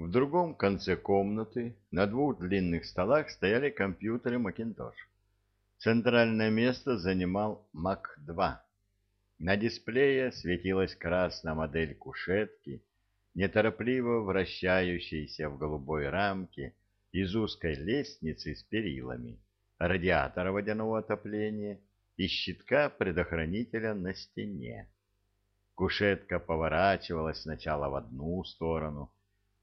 В другом конце комнаты на двух длинных столах стояли компьютеры Macintosh. Центральное место занимал Mac-2. На дисплее светилась красная модель кушетки, неторопливо вращающейся в голубой рамке из узкой лестницы с перилами, радиатора водяного отопления и щитка предохранителя на стене. Кушетка поворачивалась сначала в одну сторону,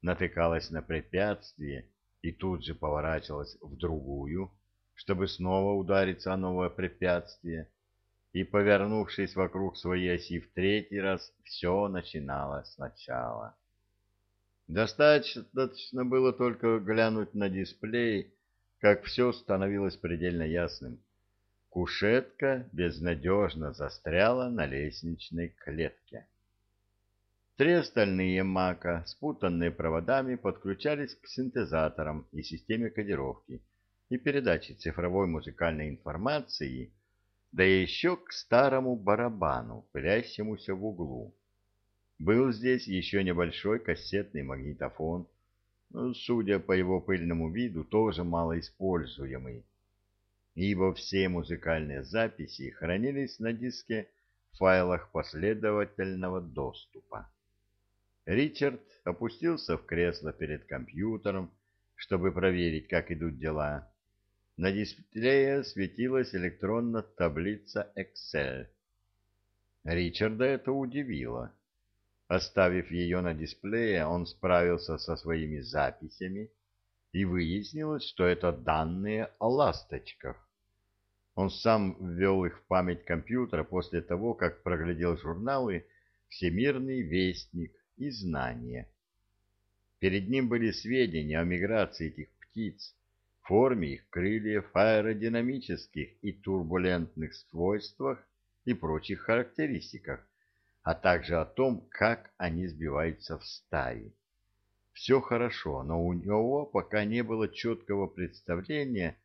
натыкалась на препятствие и тут же поворачивалась в другую, чтобы снова удариться о новое препятствие, и, повернувшись вокруг своей оси в третий раз, все начиналось сначала. Достаточно было только глянуть на дисплей, как все становилось предельно ясным. Кушетка безнадежно застряла на лестничной клетке. Три остальные мака, спутанные проводами, подключались к синтезаторам и системе кодировки и передачи цифровой музыкальной информации, да еще к старому барабану, пылящемуся в углу. Был здесь еще небольшой кассетный магнитофон, судя по его пыльному виду, тоже малоиспользуемый ибо все музыкальные записи хранились на диске в файлах последовательного доступа. Ричард опустился в кресло перед компьютером, чтобы проверить, как идут дела. На дисплее светилась электронная таблица Excel. Ричарда это удивило. Оставив ее на дисплее, он справился со своими записями, и выяснилось, что это данные о ласточках. Он сам ввел их в память компьютера после того, как проглядел журналы «Всемирный вестник» и «Знания». Перед ним были сведения о миграции этих птиц, форме их крыльев, аэродинамических и турбулентных свойствах и прочих характеристиках, а также о том, как они сбиваются в стаи. Все хорошо, но у него пока не было четкого представления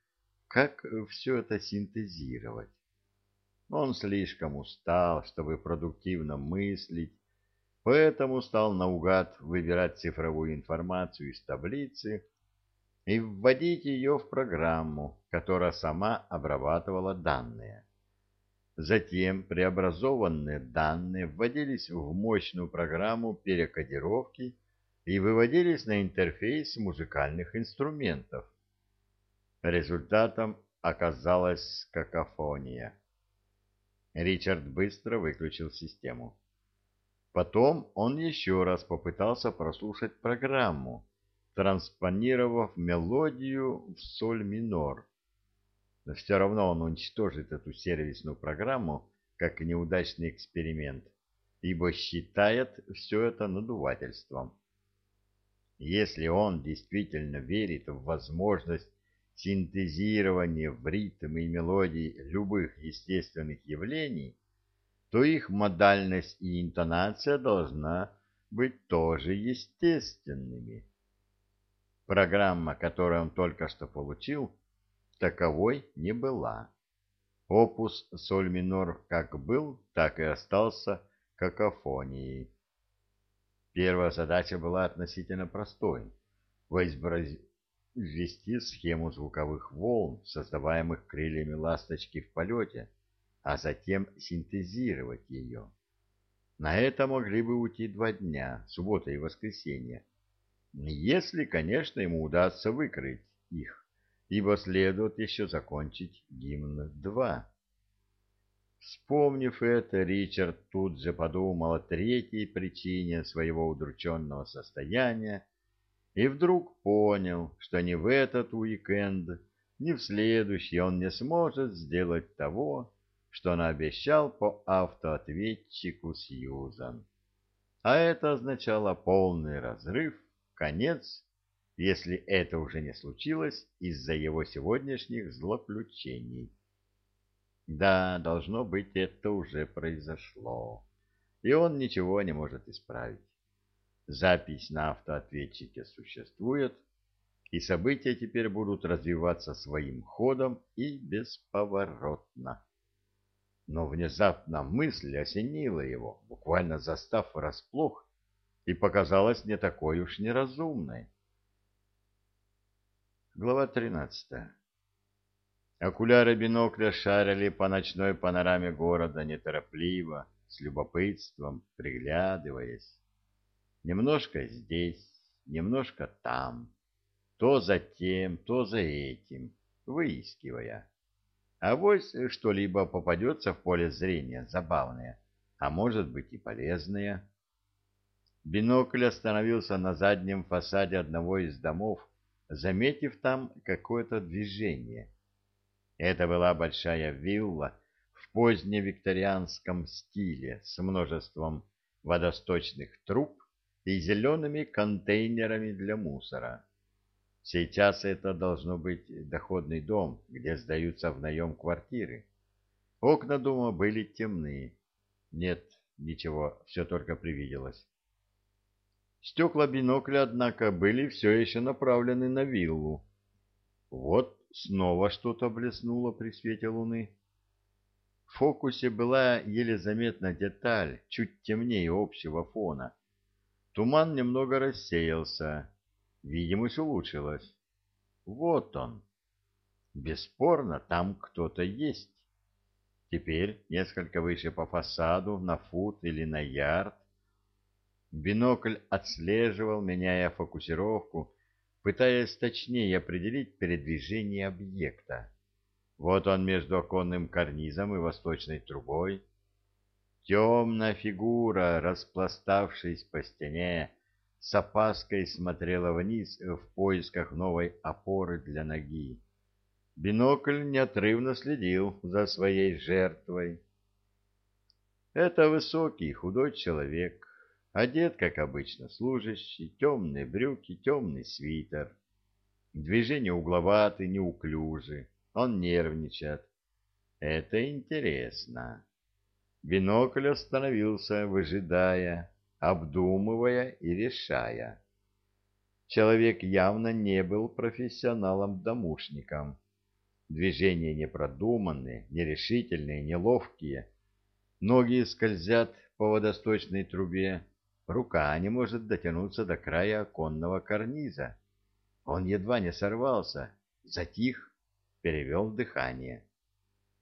как все это синтезировать? Он слишком устал, чтобы продуктивно мыслить, поэтому стал наугад выбирать цифровую информацию из таблицы и вводить ее в программу, которая сама обрабатывала данные. Затем преобразованные данные вводились в мощную программу перекодировки и выводились на интерфейс музыкальных инструментов. Результатом оказалась какофония. Ричард быстро выключил систему. Потом он еще раз попытался прослушать программу, транспонировав мелодию в соль минор. Но все равно он уничтожит эту сервисную программу как неудачный эксперимент, ибо считает все это надувательством. Если он действительно верит в возможность синтезирование в ритм и мелодии любых естественных явлений, то их модальность и интонация должна быть тоже естественными. Программа, которую он только что получил, таковой не была. Опус соль минор как был, так и остался какофонией. Первая задача была относительно простой — ввести схему звуковых волн, создаваемых крыльями ласточки в полете, а затем синтезировать ее. На это могли бы уйти два дня, суббота и воскресенье, если, конечно, ему удастся выкрыть их, ибо следует еще закончить гимн 2. Вспомнив это, Ричард тут же подумал о третьей причине своего удрученного состояния, и вдруг понял, что ни в этот уикенд, ни в следующий он не сможет сделать того, что он обещал по автоответчику Сьюзан. А это означало полный разрыв, конец, если это уже не случилось из-за его сегодняшних злоключений. Да, должно быть, это уже произошло, и он ничего не может исправить. Запись на автоответчике существует, и события теперь будут развиваться своим ходом и бесповоротно. Но внезапно мысль осенила его, буквально застав врасплох, и показалась не такой уж неразумной. Глава 13. Окуляры бинокля шарили по ночной панораме города неторопливо, с любопытством, приглядываясь. Немножко здесь, немножко там, то за тем, то за этим, выискивая. А вось что-либо попадется в поле зрения забавное, а может быть и полезное. Бинокль остановился на заднем фасаде одного из домов, заметив там какое-то движение. Это была большая вилла в поздневикторианском стиле с множеством водосточных труб и зелеными контейнерами для мусора. Сейчас это должно быть доходный дом, где сдаются в наем квартиры. Окна дома были темные. Нет, ничего, все только привиделось. Стекла бинокля, однако, были все еще направлены на виллу. Вот снова что-то блеснуло при свете луны. В фокусе была еле заметна деталь, чуть темнее общего фона. Туман немного рассеялся, видимость улучшилась. Вот он. Бесспорно, там кто-то есть. Теперь несколько выше по фасаду, на фут или на ярд, Бинокль отслеживал, меняя фокусировку, пытаясь точнее определить передвижение объекта. Вот он между оконным карнизом и восточной трубой. Темная фигура, распластавшись по стене, с опаской смотрела вниз в поисках новой опоры для ноги. Бинокль неотрывно следил за своей жертвой. Это высокий, худой человек, Одет, как обычно, служащий, темные брюки, темный свитер. Движения угловаты, неуклюжи. Он нервничает. Это интересно. Бинокль остановился, выжидая, обдумывая и решая. Человек явно не был профессионалом-домушником. Движения непродуманные, нерешительные, неловкие. Ноги скользят по водосточной трубе, Рука не может дотянуться до края оконного карниза. Он едва не сорвался, затих, перевел дыхание.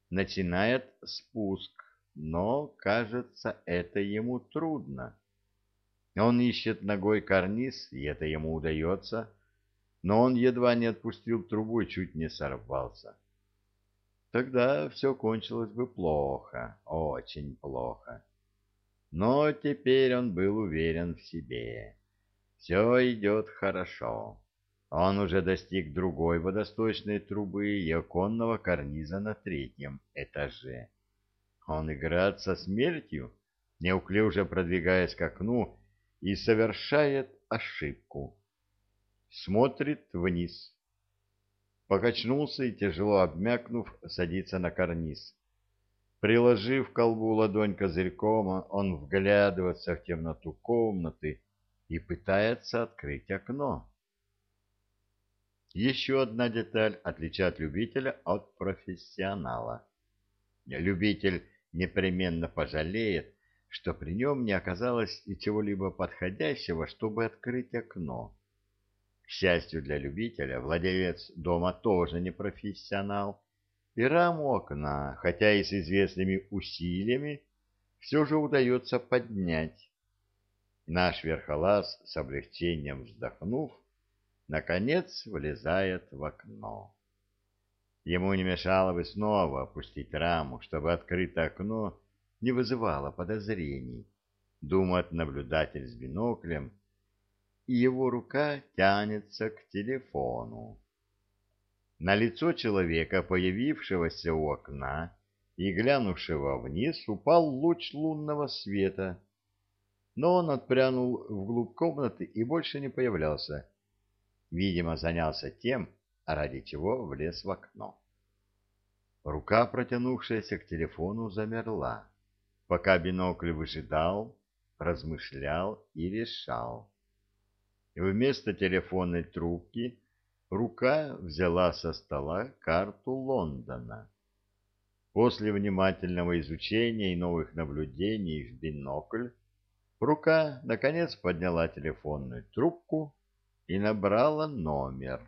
Начинает спуск, но, кажется, это ему трудно. Он ищет ногой карниз, и это ему удается, но он едва не отпустил трубу и чуть не сорвался. Тогда все кончилось бы плохо, очень плохо. Но теперь он был уверен в себе. Все идет хорошо. Он уже достиг другой водосточной трубы и оконного карниза на третьем этаже. Он играет со смертью, неуклюже продвигаясь к окну, и совершает ошибку. Смотрит вниз. Покачнулся и, тяжело обмякнув, садится на карниз. Приложив колбу ладонь козырьком, он вглядывается в темноту комнаты и пытается открыть окно. Еще одна деталь отличает любителя от профессионала. Любитель непременно пожалеет, что при нем не оказалось и чего-либо подходящего, чтобы открыть окно. К счастью для любителя, владелец дома тоже не профессионал, и раму окна, хотя и с известными усилиями, все же удается поднять. Наш верхолаз, с облегчением вздохнув, наконец влезает в окно. Ему не мешало бы снова опустить раму, чтобы открытое окно не вызывало подозрений, думает наблюдатель с биноклем, и его рука тянется к телефону. На лицо человека, появившегося у окна и глянувшего вниз, упал луч лунного света, но он отпрянул вглубь комнаты и больше не появлялся. Видимо, занялся тем, ради чего влез в окно. Рука, протянувшаяся к телефону, замерла, пока бинокль выжидал, размышлял и решал. Вместо телефонной трубки рука взяла со стола карту Лондона. После внимательного изучения и новых наблюдений в бинокль Рука, наконец, подняла телефонную трубку и набрала номер.